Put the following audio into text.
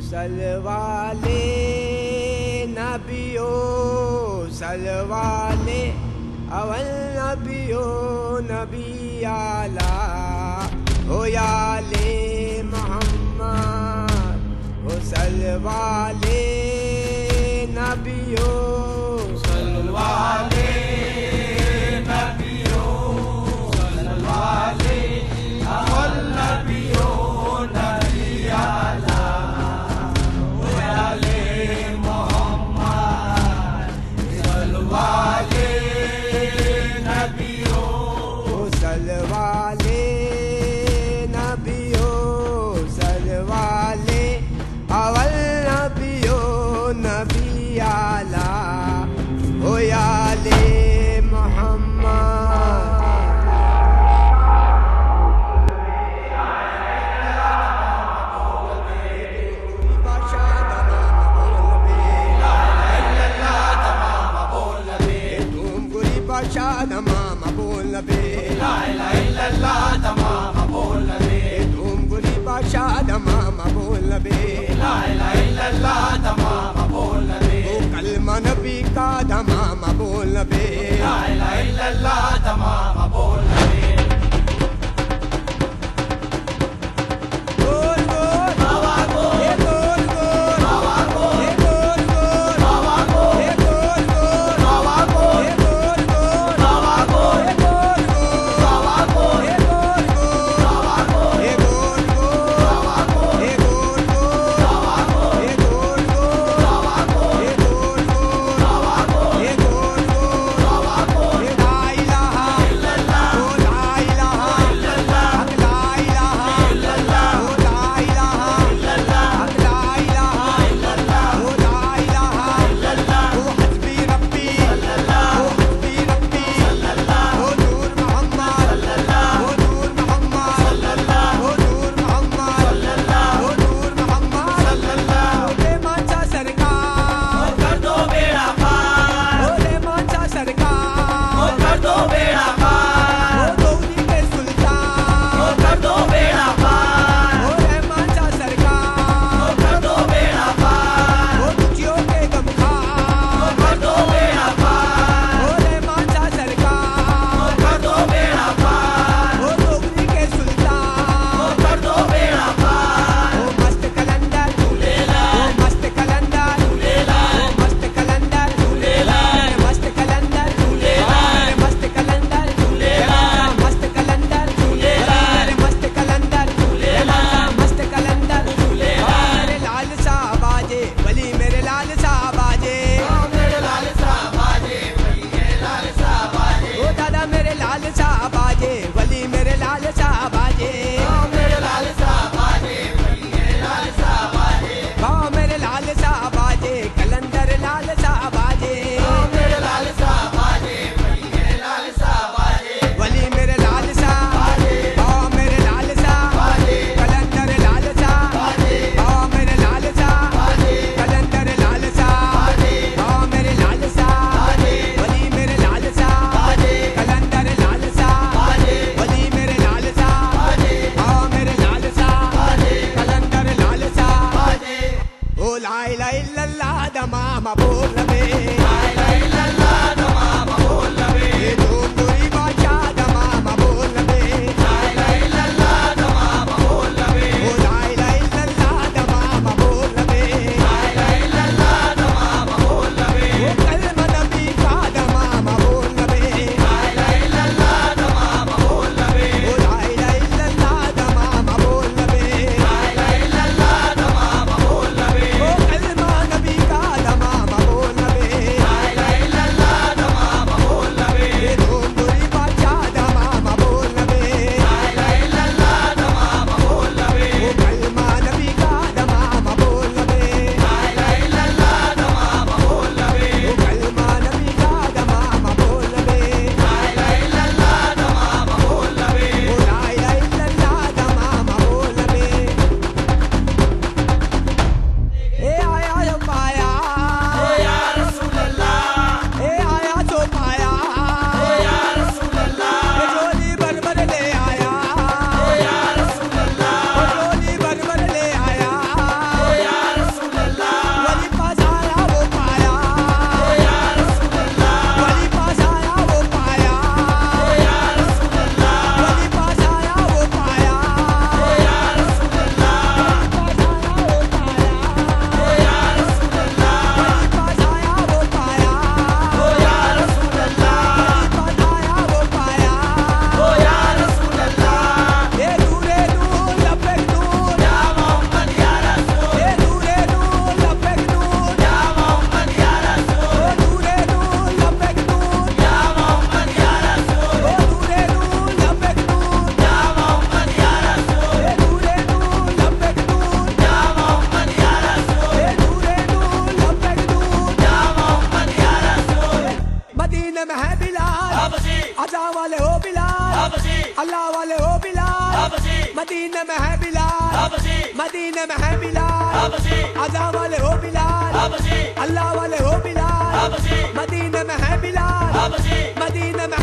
salwale nabiyo salwale awal nabiyo nabiyala o yale muhammad o salwale nabiyo salwale saber. yeah. arma boa pra mim. Bilal. अजा वाले हो बिलाल। अल्लाह वाले हो बिलाल। मदीने में है बिलाल। मदीने में है बिलाल। अजा वाले हो बिलाल। अल्लाह वाले हो बिलाल। मदीने में है बिलाल। मदीने में